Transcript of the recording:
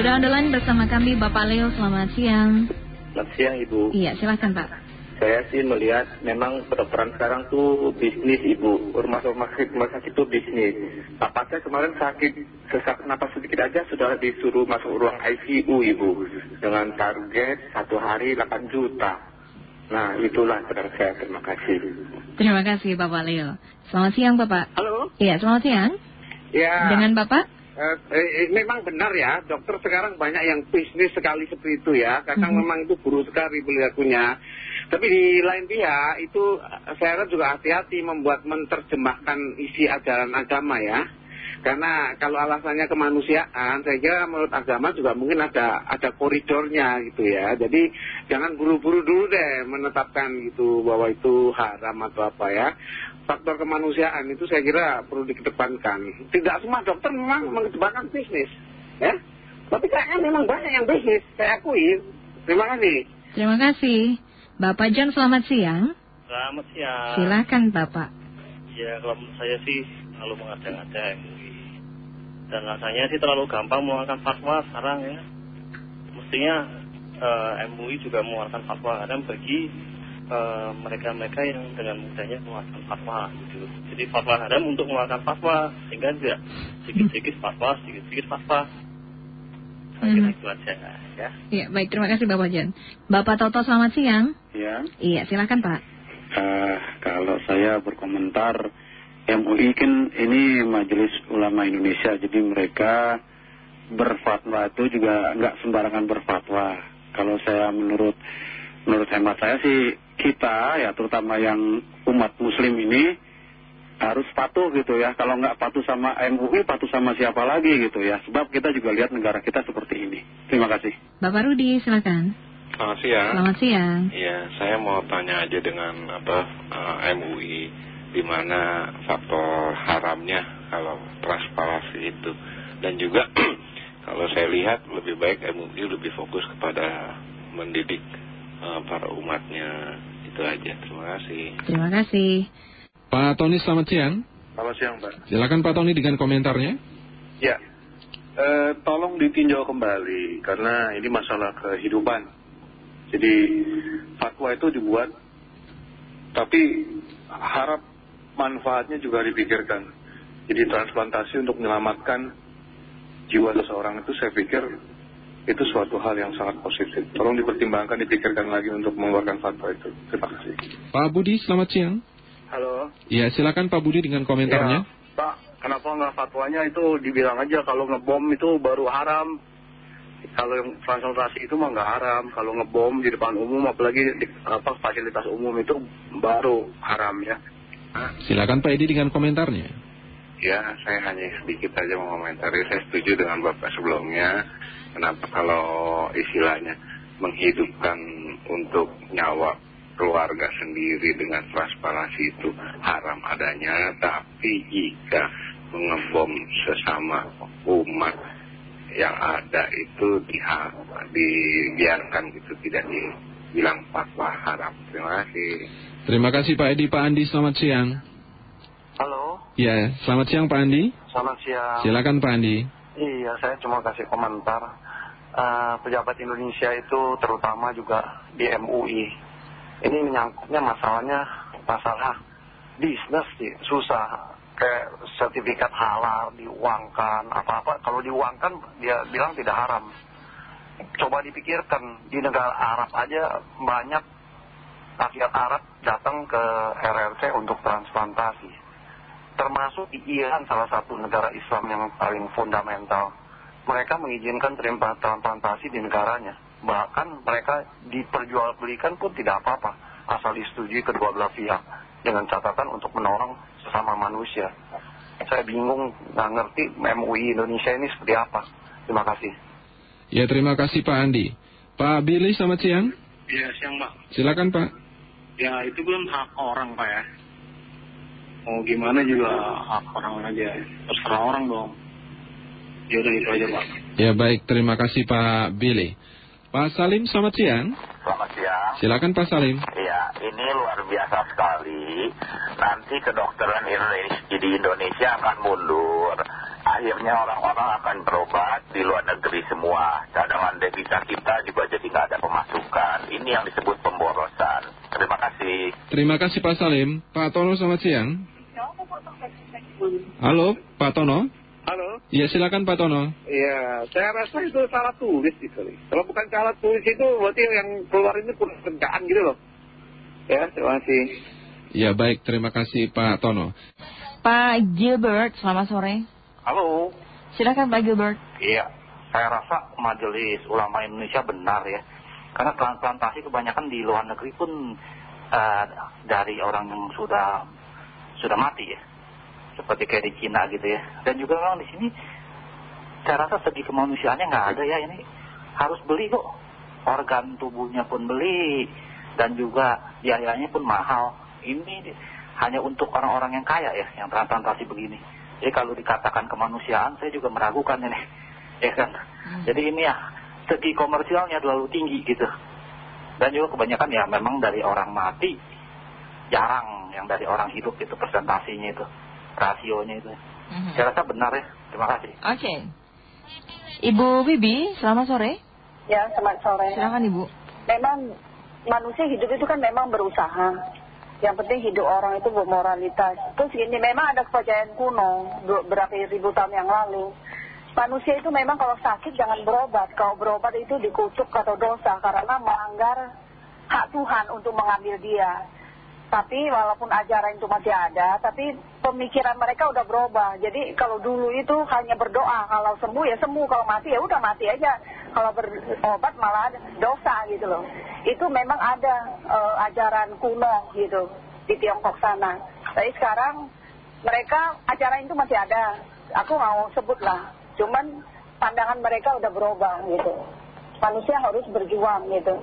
Sudah on the line bersama kami Bapak Leo, selamat siang. Selamat siang Ibu. Iya, silahkan Pak. Saya sih melihat memang kedokteran sekarang tuh bisnis Ibu. Rumah sakit rumah sakit itu bisnis. Bapak saya kemarin sakit sesak napas sedikit aja sudah disuruh masuk ruang ICU Ibu. Dengan target satu hari 8 juta. Nah itulah saudara saya. Terima kasih. Terima kasih Bapak Leo. Selamat siang Bapak. Halo? Iya, selamat siang. Ya. Dengan Bapak? Eh, eh, memang benar ya, dokter sekarang banyak yang bisnis sekali seperti itu ya. Kadang Mhm. memang itu buruk sekali perilakunya. Tapi di lain pihak itu eh, saya harap juga hati-hati membuat menerjemahkan isi ajaran agama ya. Karena kalau alasannya kemanusiaan, saya kira menurut agama juga mungkin ada ada koridornya gitu ya. Jadi jangan buru-buru dulu deh menetapkan gitu bahwa itu haram atau apa ya. Faktor kemanusiaan itu saya kira perlu dikedepankan. Tidak semua dokter memang mengedepankan bisnis, ya. Tapi kayaknya memang banyak yang bisnis, saya akui. Terima kasih. Terima kasih. Bapak John, selamat siang. Selamat siang. Silakan Bapak. Ya kalau menurut saya sih terlalu mengada-ngada MUI. Dan rasanya sih terlalu gampang mengeluarkan fatwa sekarang ya. Mestinya eh, MUI juga mengeluarkan fatwa kadang bagi eh, mereka-mereka yang dengan mudahnya mengeluarkan fatwa gitu. Jadi fatwa haram untuk mengeluarkan fatwa sehingga tidak sedikit-sedikit fatwa, sedikit-sedikit fatwa. Itu aja ya. Iya, baik. Terima kasih Bapak John. Bapak Toto, selamat siang. Ya, Iya, silakan Pak. eh, kalau saya berkomentar, MUI kan ini Majelis Ulama Indonesia, jadi mereka berfatwa itu juga nggak sembarangan berfatwa. Kalau saya menurut menurut hemat saya sih kita ya terutama yang umat Muslim ini harus patuh gitu ya. Kalau nggak patuh sama MUI, patuh sama siapa lagi gitu ya. Sebab kita juga lihat negara kita seperti ini. Terima kasih. Bapak Rudi, silakan. Selamat siang. Selamat siang. Iya, saya mau tanya aja dengan apa eh, MUI di mana faktor haramnya kalau transparansi itu dan juga kalau saya lihat lebih baik MUI lebih fokus kepada mendidik eh, para umatnya itu aja. Terima kasih. Terima kasih. Pak Tony selamat siang. Selamat siang Pak. Silakan Pak Tony dengan komentarnya. Ya, eh, tolong ditinjau kembali karena ini masalah kehidupan. Jadi fatwa itu dibuat, tapi harap manfaatnya juga dipikirkan. Jadi transplantasi untuk menyelamatkan jiwa seseorang itu saya pikir itu suatu hal yang sangat positif. Tolong dipertimbangkan, dipikirkan lagi untuk mengeluarkan fatwa itu. Terima kasih. Pak Budi selamat siang. Halo. Ya silakan Pak Budi dengan komentarnya. Ya, Pak, kenapa nggak fatwanya itu dibilang aja kalau ngebom itu baru haram. Kalau yang transportasi itu mah nggak haram. Kalau ngebom di depan umum, apalagi di apa, fasilitas umum itu baru haram ya. Silakan Pak Edi dengan komentarnya. Ya, saya hanya sedikit saja mau komentari. Saya setuju dengan Bapak sebelumnya. Kenapa kalau istilahnya menghidupkan untuk nyawa keluarga sendiri dengan transparansi itu haram adanya. Tapi jika mengebom sesama umat yang ada itu dibiarkan gitu tidak dibilang fatwa haram. Terima kasih. Terima kasih Pak Edi. Pak Andi selamat siang. Halo, Ya selamat siang Pak Andi. selamat siang. Silakan Pak Andi. Iya, saya cuma kasih komentar. Eh, pejabat Indonesia itu terutama juga di MUI. Ini menyangkutnya masalahnya masalah bisnis sih, susah. Kayak sertifikat halal diuangkan, apa-apa. Kalau diuangkan dia bilang tidak haram. Coba dipikirkan, di negara Arab aja banyak rakyat Arab datang ke RRC untuk transplantasi termasuk di Iran salah satu negara Islam yang paling fundamental. Mereka mengizinkan terima transplantasi di negaranya. Bahkan mereka diperjualbelikan pun tidak apa-apa, asal disetujui kedua belah pihak dengan catatan untuk menolong sesama manusia. Saya bingung, nggak ngerti MUI Indonesia ini seperti apa. Terima kasih. Ya terima kasih Pak Andi. Pak Billy selamat siang. Iya, siang Pak. Silakan Pak. Ya, itu belum hak orang Pak ya. Mau gimana juga hak orang aja. Terserah orang dong. Ya udah itu aja Pak. Ya baik terima kasih Pak Billy. Pak Salim selamat siang. Selamat siang. Silakan Pak Salim. Ya, ini luar biasa sekali. Nanti kedokteran Indonesia, di Indonesia akan mundur. akhirnya orang-orang akan berobat di luar negeri semua. Cadangan devisa kita juga jadi nggak ada pemasukan. Ini yang disebut pemborosan. Terima kasih. Terima kasih Pak Salim. Pak Tono selamat siang. Halo Pak Tono. Halo? Ya silakan Pak Tono. Iya, saya rasa itu salah tulis gitu. Kalau bukan salah tulis itu berarti yang keluar ini kurang kerjaan gitu loh. Ya, terima kasih. Ya baik, terima kasih Pak Tono. Pak Gilbert, selamat sore. Halo. Silakan Pak Gilbert. Iya, saya rasa Majelis Ulama Indonesia benar ya. Karena transplantasi kebanyakan di luar negeri pun eh, dari orang yang sudah sudah mati ya. Seperti kayak di Cina gitu ya. Dan juga memang di sini saya rasa segi kemanusiaannya nggak ada ya ini. Harus beli kok. Organ tubuhnya pun beli. Dan juga biayanya pun mahal. Ini hanya untuk orang-orang yang kaya ya, yang transplantasi begini. Jadi kalau dikatakan kemanusiaan, saya juga meragukan ini. Ya kan? Jadi ini ya, segi komersialnya terlalu tinggi gitu. Dan juga kebanyakan ya memang dari orang mati, jarang yang dari orang hidup itu presentasinya itu, rasionya itu. Mhm. Saya rasa benar ya. Terima kasih. Oke. Ibu Bibi, selamat sore. Ya, selamat sore. Silakan Ibu. Memang manusia hidup itu kan memang berusaha. Yang penting hidup orang itu bermoralitas. Terus gini, memang ada kepercayaan kuno berapa ribu tahun yang lalu. Manusia itu memang kalau sakit jangan berobat. Kalau berobat itu dikutuk atau dosa karena melanggar hak Tuhan untuk mengambil dia. Tapi walaupun ajaran itu masih ada, tapi pemikiran mereka udah berubah. Jadi kalau dulu itu hanya berdoa, kalau sembuh ya sembuh, kalau mati ya udah mati aja. Kalau berobat malah dosa gitu loh. Itu memang ada eh, ajaran kuno gitu di Tiongkok sana. Tapi sekarang mereka ajaran itu masih ada. Aku mau sebut lah. Cuman pandangan mereka udah berubah gitu. Manusia harus berjuang gitu.